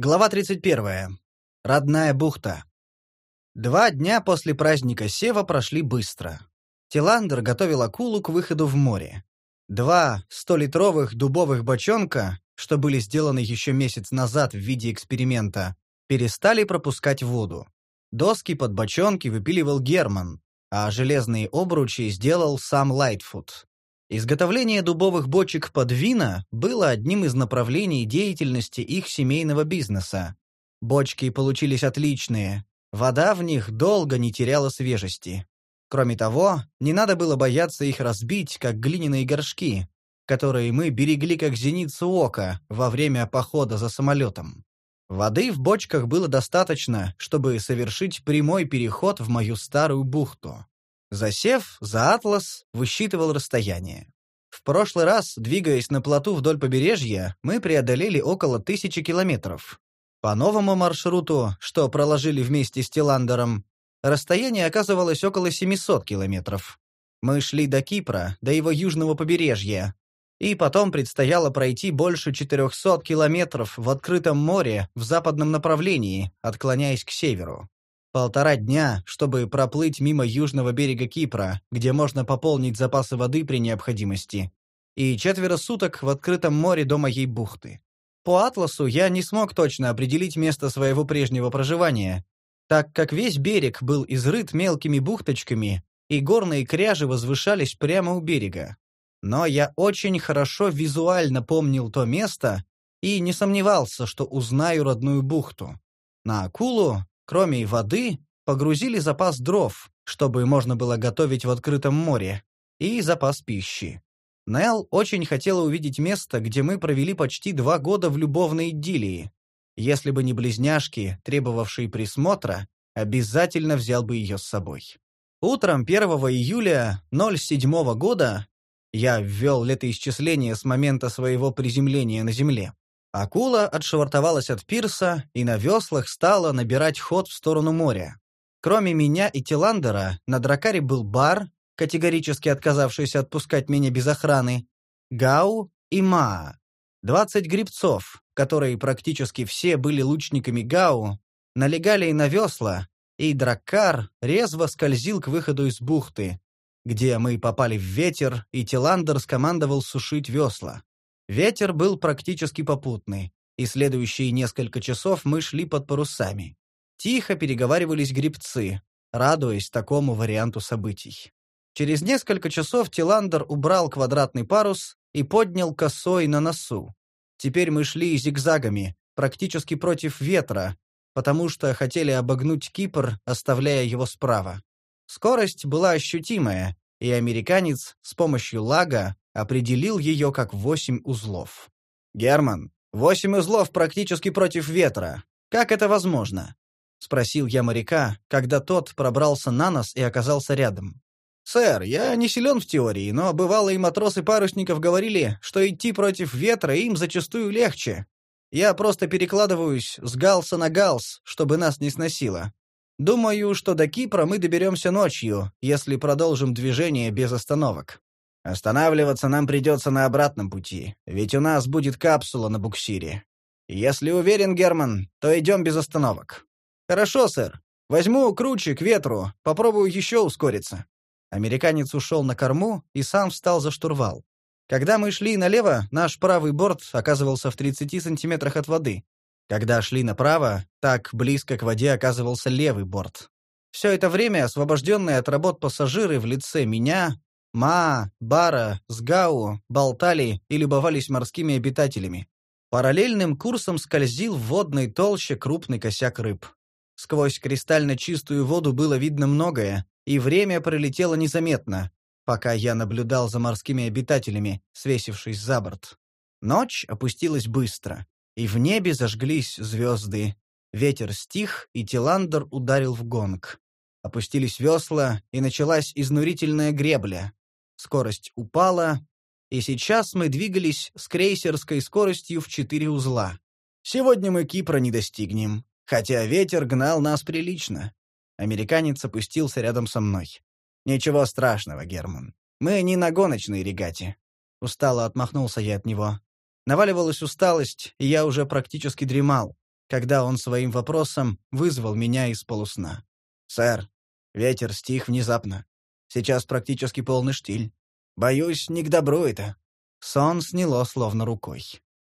Глава 31. Родная бухта. Два дня после праздника Сева прошли быстро. Тиландер готовил акулу к выходу в море. Два столитровых дубовых бочонка, что были сделаны еще месяц назад в виде эксперимента, перестали пропускать воду. Доски под бочонки выпиливал Герман, а железные обручи сделал сам Лайтфуд. Изготовление дубовых бочек под вина было одним из направлений деятельности их семейного бизнеса. Бочки получились отличные, вода в них долго не теряла свежести. Кроме того, не надо было бояться их разбить, как глиняные горшки, которые мы берегли как зеницу ока во время похода за самолетом. Воды в бочках было достаточно, чтобы совершить прямой переход в мою старую бухту. Засев за «Атлас» высчитывал расстояние. В прошлый раз, двигаясь на плоту вдоль побережья, мы преодолели около тысячи километров. По новому маршруту, что проложили вместе с Тиландером, расстояние оказывалось около 700 километров. Мы шли до Кипра, до его южного побережья, и потом предстояло пройти больше 400 километров в открытом море в западном направлении, отклоняясь к северу. Полтора дня, чтобы проплыть мимо южного берега Кипра, где можно пополнить запасы воды при необходимости, и четверо суток в открытом море до моей бухты. По атласу я не смог точно определить место своего прежнего проживания, так как весь берег был изрыт мелкими бухточками, и горные кряжи возвышались прямо у берега. Но я очень хорошо визуально помнил то место и не сомневался, что узнаю родную бухту. На акулу Кроме воды, погрузили запас дров, чтобы можно было готовить в открытом море, и запас пищи. Нел очень хотела увидеть место, где мы провели почти два года в любовной идиллии. Если бы не близняшки, требовавшие присмотра, обязательно взял бы ее с собой. Утром 1 июля 07 года я ввел летоисчисление с момента своего приземления на Земле. Акула отшвартовалась от пирса и на веслах стала набирать ход в сторону моря. Кроме меня и Тиландера, на дракаре был бар, категорически отказавшийся отпускать меня без охраны, Гау и Маа. Двадцать грибцов, которые практически все были лучниками Гау, налегали и на весла, и драккар резво скользил к выходу из бухты, где мы попали в ветер, и Тиландер скомандовал сушить весла. Ветер был практически попутный, и следующие несколько часов мы шли под парусами. Тихо переговаривались грибцы, радуясь такому варианту событий. Через несколько часов Тиландер убрал квадратный парус и поднял косой на носу. Теперь мы шли зигзагами, практически против ветра, потому что хотели обогнуть Кипр, оставляя его справа. Скорость была ощутимая, и американец с помощью лага определил ее как восемь узлов. «Герман, восемь узлов практически против ветра. Как это возможно?» — спросил я моряка, когда тот пробрался на нос и оказался рядом. «Сэр, я не силен в теории, но бывалые матросы парусников говорили, что идти против ветра им зачастую легче. Я просто перекладываюсь с галса на галс, чтобы нас не сносило. Думаю, что до Кипра мы доберемся ночью, если продолжим движение без остановок. Останавливаться нам придется на обратном пути, ведь у нас будет капсула на буксире. Если уверен, Герман, то идем без остановок. Хорошо, сэр. Возьму круче к ветру, попробую еще ускориться. Американец ушел на корму и сам встал за штурвал. Когда мы шли налево, наш правый борт оказывался в 30 сантиметрах от воды. Когда шли направо, так близко к воде оказывался левый борт. Все это время освобожденные от работ пассажиры в лице меня, Ма, Бара, Сгау болтали и любовались морскими обитателями. Параллельным курсом скользил в водной толще крупный косяк рыб. Сквозь кристально чистую воду было видно многое, и время пролетело незаметно, пока я наблюдал за морскими обитателями, свесившись за борт. Ночь опустилась быстро, и в небе зажглись звезды. Ветер стих, и Тиландер ударил в гонг. Опустились весла, и началась изнурительная гребля. Скорость упала, и сейчас мы двигались с крейсерской скоростью в четыре узла. Сегодня мы Кипра не достигнем, хотя ветер гнал нас прилично. Американец опустился рядом со мной. «Ничего страшного, Герман. Мы не на гоночной регате». Устало отмахнулся я от него. Наваливалась усталость, и я уже практически дремал. когда он своим вопросом вызвал меня из полусна. «Сэр, ветер стих внезапно. Сейчас практически полный штиль. Боюсь, не к добру это». Сон сняло словно рукой.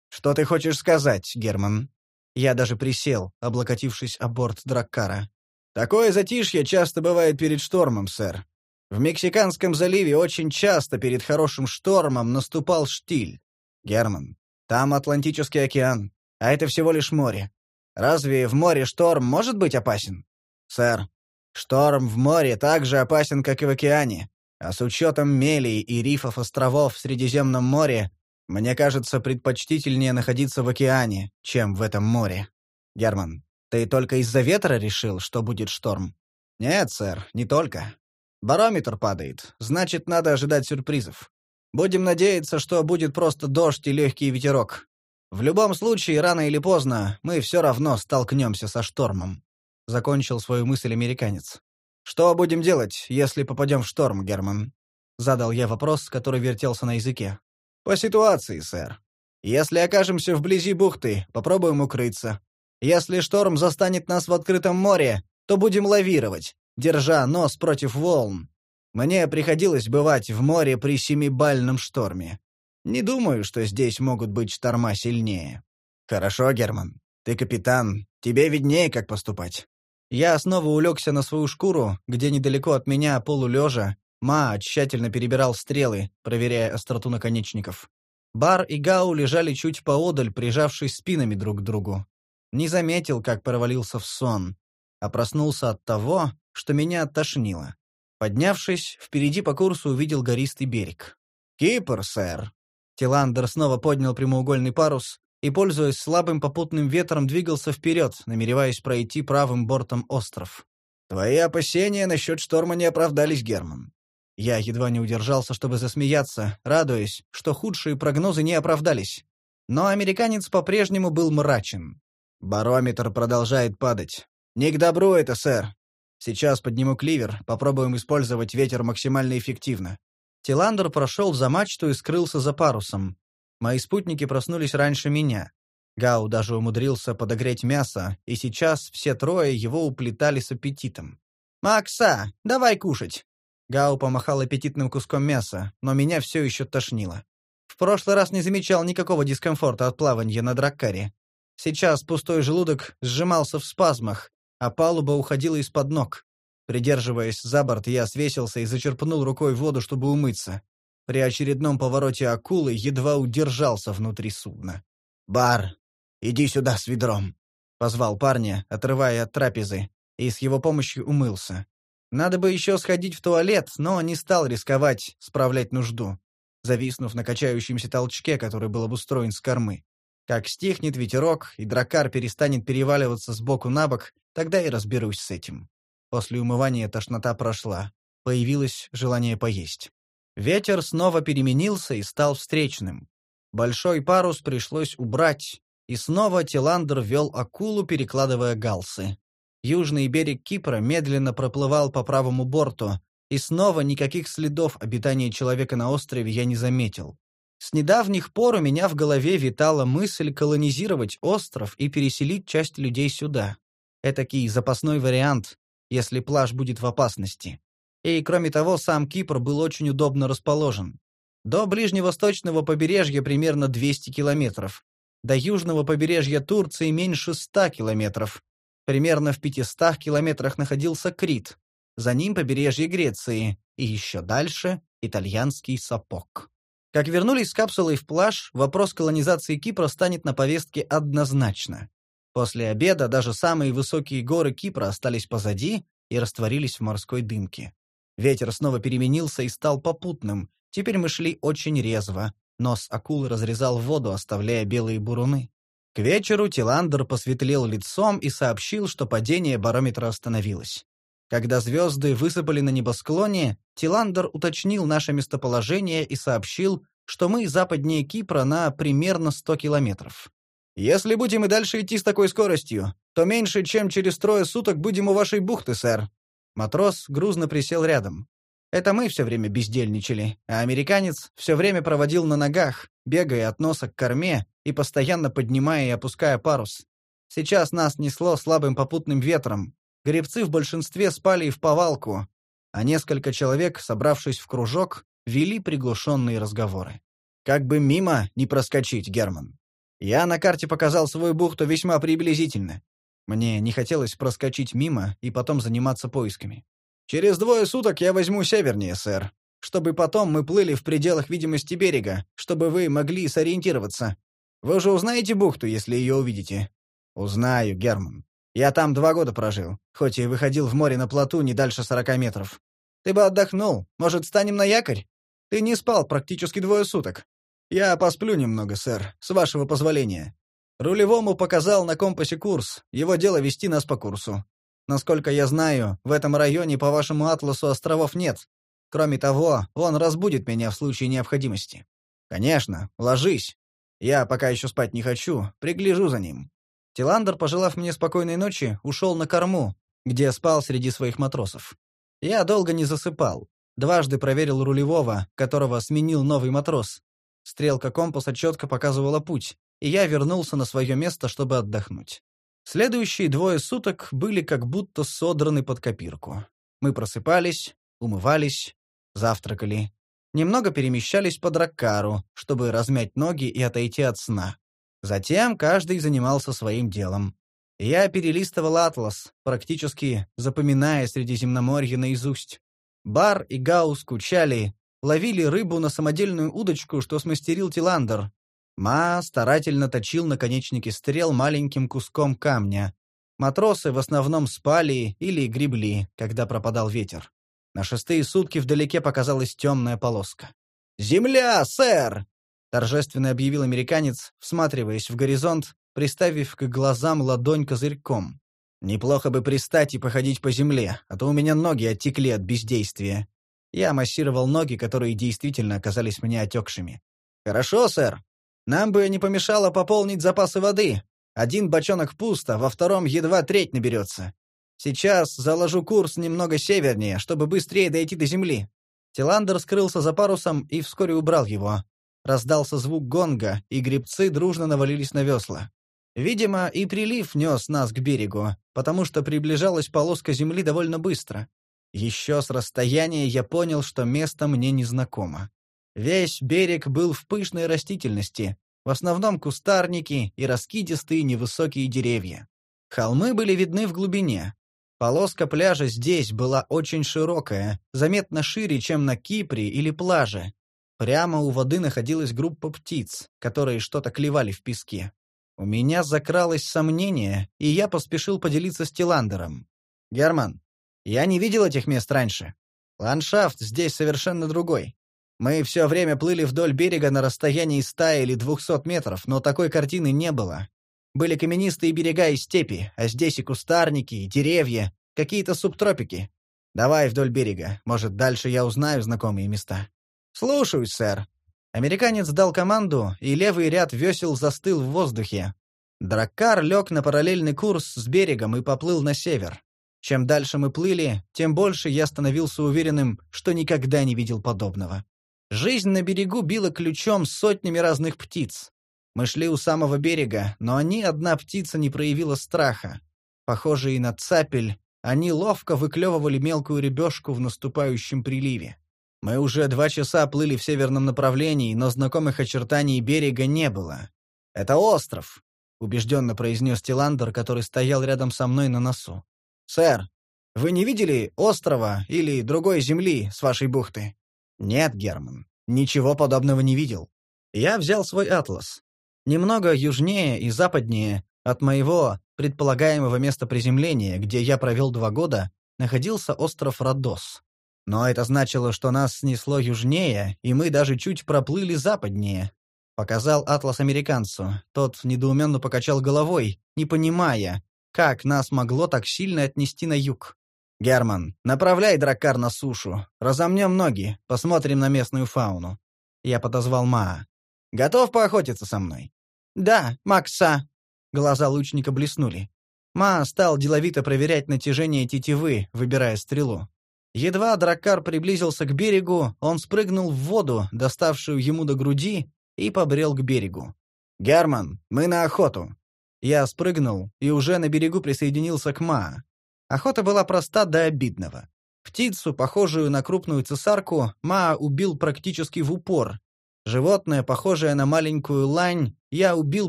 «Что ты хочешь сказать, Герман?» Я даже присел, облокотившись о борт Драккара. «Такое затишье часто бывает перед штормом, сэр. В Мексиканском заливе очень часто перед хорошим штормом наступал штиль. Герман, там Атлантический океан, а это всего лишь море. Разве в море шторм может быть опасен? Сэр, шторм в море так же опасен, как и в океане. А с учетом мелей и рифов островов в Средиземном море, мне кажется, предпочтительнее находиться в океане, чем в этом море. Герман, ты только из-за ветра решил, что будет шторм? Нет, сэр, не только. Барометр падает, значит, надо ожидать сюрпризов. Будем надеяться, что будет просто дождь и легкий ветерок. В любом случае, рано или поздно, мы все равно столкнемся со штормом. Закончил свою мысль американец. «Что будем делать, если попадем в шторм, Герман?» Задал я вопрос, который вертелся на языке. «По ситуации, сэр. Если окажемся вблизи бухты, попробуем укрыться. Если шторм застанет нас в открытом море, то будем лавировать, держа нос против волн. Мне приходилось бывать в море при семибальном шторме. Не думаю, что здесь могут быть шторма сильнее. Хорошо, Герман. Ты капитан. Тебе виднее, как поступать. Я снова улегся на свою шкуру, где недалеко от меня, полулежа, Ма тщательно перебирал стрелы, проверяя остроту наконечников. Бар и Гау лежали чуть поодаль, прижавшись спинами друг к другу. Не заметил, как провалился в сон, а проснулся от того, что меня оттошнило. Поднявшись, впереди по курсу увидел гористый берег. «Кипр, сэр!» Тиландер снова поднял прямоугольный парус и, пользуясь слабым попутным ветром, двигался вперед, намереваясь пройти правым бортом остров. «Твои опасения насчет шторма не оправдались, Герман». Я едва не удержался, чтобы засмеяться, радуясь, что худшие прогнозы не оправдались. Но американец по-прежнему был мрачен. «Барометр продолжает падать. Не к добру это, сэр. Сейчас подниму кливер, попробуем использовать ветер максимально эффективно». Тиландер прошел за мачту и скрылся за парусом. Мои спутники проснулись раньше меня. Гау даже умудрился подогреть мясо, и сейчас все трое его уплетали с аппетитом. «Макса, давай кушать!» Гау помахал аппетитным куском мяса, но меня все еще тошнило. В прошлый раз не замечал никакого дискомфорта от плавания на драккаре. Сейчас пустой желудок сжимался в спазмах, а палуба уходила из-под ног. Придерживаясь за борт, я свесился и зачерпнул рукой воду, чтобы умыться. При очередном повороте акулы едва удержался внутри судна. «Бар, иди сюда с ведром», — позвал парня, отрывая от трапезы, и с его помощью умылся. Надо бы еще сходить в туалет, но не стал рисковать справлять нужду, зависнув на качающемся толчке, который был обустроен с кормы. Как стихнет ветерок, и дракар перестанет переваливаться с боку на бок, тогда и разберусь с этим. После умывания тошнота прошла. Появилось желание поесть. Ветер снова переменился и стал встречным. Большой парус пришлось убрать, и снова Тиландер вел акулу, перекладывая галсы. Южный берег Кипра медленно проплывал по правому борту, и снова никаких следов обитания человека на острове я не заметил. С недавних пор у меня в голове витала мысль колонизировать остров и переселить часть людей сюда. Этакий запасной вариант, если плаж будет в опасности. И, кроме того, сам Кипр был очень удобно расположен. До ближневосточного побережья примерно 200 километров. До южного побережья Турции меньше 100 километров. Примерно в 500 километрах находился Крит. За ним побережье Греции. И еще дальше — итальянский сапог. Как вернулись с капсулой в плаж, вопрос колонизации Кипра станет на повестке однозначно. После обеда даже самые высокие горы Кипра остались позади и растворились в морской дымке. Ветер снова переменился и стал попутным. Теперь мы шли очень резво. Нос акулы разрезал воду, оставляя белые буруны. К вечеру Тиландер посветлел лицом и сообщил, что падение барометра остановилось. Когда звезды высыпали на небосклоне, Тиландер уточнил наше местоположение и сообщил, что мы западнее Кипра на примерно 100 километров. «Если будем и дальше идти с такой скоростью, то меньше, чем через трое суток будем у вашей бухты, сэр», Матрос грузно присел рядом. Это мы все время бездельничали, а американец все время проводил на ногах, бегая от носа к корме и постоянно поднимая и опуская парус. Сейчас нас несло слабым попутным ветром. Гребцы в большинстве спали и в повалку, а несколько человек, собравшись в кружок, вели приглушенные разговоры. Как бы мимо не проскочить, Герман. Я на карте показал свою бухту весьма приблизительно. Мне не хотелось проскочить мимо и потом заниматься поисками. Через двое суток я возьму севернее, сэр, чтобы потом мы плыли в пределах видимости берега, чтобы вы могли сориентироваться. Вы уже узнаете бухту, если ее увидите? Узнаю, Герман. Я там два года прожил, хоть и выходил в море на плоту не дальше сорока метров. Ты бы отдохнул. Может, станем на якорь? Ты не спал практически двое суток. Я посплю немного, сэр, с вашего позволения. Рулевому показал на компасе курс. Его дело вести нас по курсу. Насколько я знаю, в этом районе по вашему атласу островов нет. Кроме того, он разбудит меня в случае необходимости. Конечно, ложись. Я пока еще спать не хочу, пригляжу за ним. Тиландер, пожелав мне спокойной ночи, ушел на корму, где спал среди своих матросов. Я долго не засыпал. Дважды проверил рулевого, которого сменил новый матрос. Стрелка компаса четко показывала путь, и я вернулся на свое место, чтобы отдохнуть. Следующие двое суток были как будто содраны под копирку. Мы просыпались, умывались, завтракали. Немного перемещались по драккару, чтобы размять ноги и отойти от сна. Затем каждый занимался своим делом. Я перелистывал атлас, практически запоминая Средиземноморье наизусть. Бар и Гау скучали, ловили рыбу на самодельную удочку, что смастерил Тиландер. Ма старательно точил наконечники стрел маленьким куском камня. Матросы в основном спали или гребли, когда пропадал ветер. На шестые сутки вдалеке показалась темная полоска. «Земля, сэр!» торжественно объявил американец, всматриваясь в горизонт, приставив к глазам ладонь козырьком. «Неплохо бы пристать и походить по земле, а то у меня ноги оттекли от бездействия». Я массировал ноги, которые действительно оказались мне отекшими. «Хорошо, сэр. Нам бы не помешало пополнить запасы воды. Один бочонок пусто, во втором едва треть наберется. Сейчас заложу курс немного севернее, чтобы быстрее дойти до земли». Тиландер скрылся за парусом и вскоре убрал его. Раздался звук гонга, и гребцы дружно навалились на весла. Видимо, и прилив нес нас к берегу, потому что приближалась полоска земли довольно быстро. Еще с расстояния я понял, что место мне незнакомо. Весь берег был в пышной растительности, в основном кустарники и раскидистые невысокие деревья. Холмы были видны в глубине. Полоска пляжа здесь была очень широкая, заметно шире, чем на Кипре или плаже, Прямо у воды находилась группа птиц, которые что-то клевали в песке. У меня закралось сомнение, и я поспешил поделиться с Тиландером. «Герман, я не видел этих мест раньше. Ландшафт здесь совершенно другой. Мы все время плыли вдоль берега на расстоянии ста или двухсот метров, но такой картины не было. Были каменистые берега и степи, а здесь и кустарники, и деревья, какие-то субтропики. Давай вдоль берега, может, дальше я узнаю знакомые места». «Слушаюсь, сэр». Американец дал команду, и левый ряд весел застыл в воздухе. Драккар лег на параллельный курс с берегом и поплыл на север. Чем дальше мы плыли, тем больше я становился уверенным, что никогда не видел подобного. Жизнь на берегу била ключом сотнями разных птиц. Мы шли у самого берега, но ни одна птица не проявила страха. Похожие на цапель, они ловко выклевывали мелкую рыбешку в наступающем приливе. Мы уже два часа плыли в северном направлении, но знакомых очертаний берега не было. «Это остров», — убежденно произнес Тиландер, который стоял рядом со мной на носу. «Сэр, вы не видели острова или другой земли с вашей бухты?» «Нет, Герман, ничего подобного не видел. Я взял свой атлас. Немного южнее и западнее от моего предполагаемого места приземления, где я провел два года, находился остров Родос. Но это значило, что нас снесло южнее, и мы даже чуть проплыли западнее. Показал атлас американцу. Тот недоуменно покачал головой, не понимая, как нас могло так сильно отнести на юг. «Герман, направляй драккар на сушу. Разомнем ноги, посмотрим на местную фауну». Я подозвал Маа. «Готов поохотиться со мной?» «Да, Макса». Глаза лучника блеснули. Ма стал деловито проверять натяжение тетивы, выбирая стрелу. Едва драккар приблизился к берегу, он спрыгнул в воду, доставшую ему до груди, и побрел к берегу. «Герман, мы на охоту!» Я спрыгнул и уже на берегу присоединился к Ма. Охота была проста до обидного. Птицу, похожую на крупную цесарку, Ма убил практически в упор. Животное, похожее на маленькую лань, я убил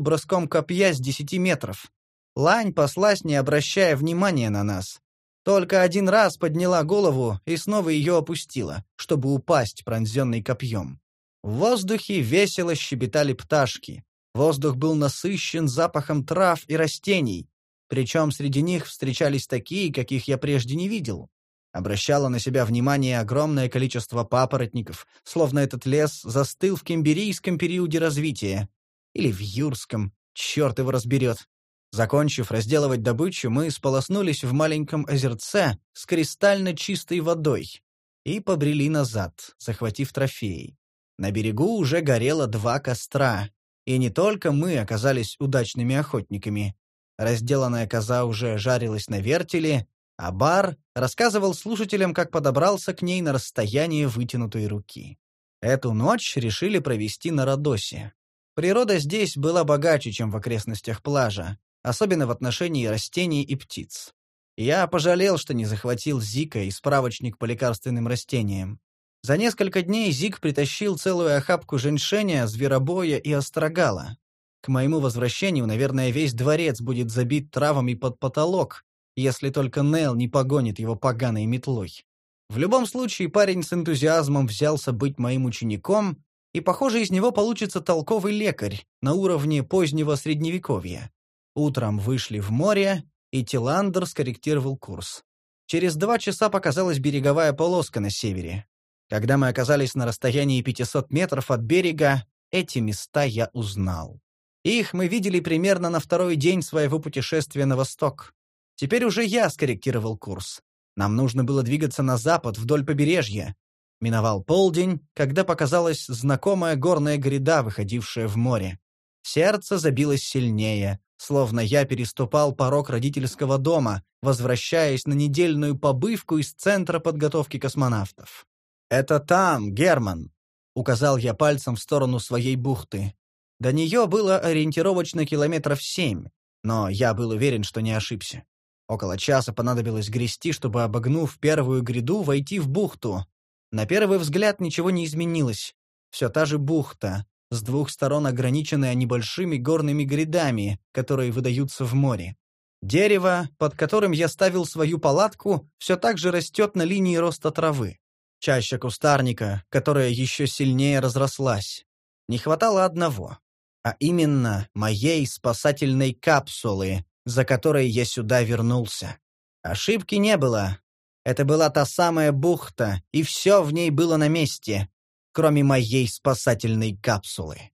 броском копья с десяти метров. Лань паслась, не обращая внимания на нас. Только один раз подняла голову и снова ее опустила, чтобы упасть, пронзенной копьем. В воздухе весело щебетали пташки. Воздух был насыщен запахом трав и растений, причем среди них встречались такие, каких я прежде не видел. Обращало на себя внимание огромное количество папоротников, словно этот лес застыл в кемберийском периоде развития. Или в юрском, черт его разберет. Закончив разделывать добычу, мы сполоснулись в маленьком озерце с кристально чистой водой и побрели назад, захватив трофеи. На берегу уже горело два костра, и не только мы оказались удачными охотниками. Разделанная коза уже жарилась на вертеле, а Бар рассказывал слушателям, как подобрался к ней на расстояние вытянутой руки. Эту ночь решили провести на Родосе. Природа здесь была богаче, чем в окрестностях плажа, особенно в отношении растений и птиц. Я пожалел, что не захватил Зика и справочник по лекарственным растениям. За несколько дней Зик притащил целую охапку женьшеня, зверобоя и острогала. К моему возвращению, наверное, весь дворец будет забит травами под потолок, если только Нел не погонит его поганой метлой. В любом случае, парень с энтузиазмом взялся быть моим учеником, и, похоже, из него получится толковый лекарь на уровне позднего средневековья. Утром вышли в море, и Тиландер скорректировал курс. Через два часа показалась береговая полоска на севере. Когда мы оказались на расстоянии 500 метров от берега, эти места я узнал. Их мы видели примерно на второй день своего путешествия на восток. Теперь уже я скорректировал курс. Нам нужно было двигаться на запад вдоль побережья. Миновал полдень, когда показалась знакомая горная гряда, выходившая в море. Сердце забилось сильнее, словно я переступал порог родительского дома, возвращаясь на недельную побывку из Центра подготовки космонавтов. «Это там, Герман!» — указал я пальцем в сторону своей бухты. До нее было ориентировочно километров семь, но я был уверен, что не ошибся. Около часа понадобилось грести, чтобы, обогнув первую гряду, войти в бухту. На первый взгляд ничего не изменилось. Все та же бухта, с двух сторон ограниченная небольшими горными грядами, которые выдаются в море. Дерево, под которым я ставил свою палатку, все так же растет на линии роста травы. Чаще кустарника, которая еще сильнее разрослась. Не хватало одного, а именно моей спасательной капсулы, за которой я сюда вернулся. Ошибки не было. Это была та самая бухта, и все в ней было на месте, кроме моей спасательной капсулы.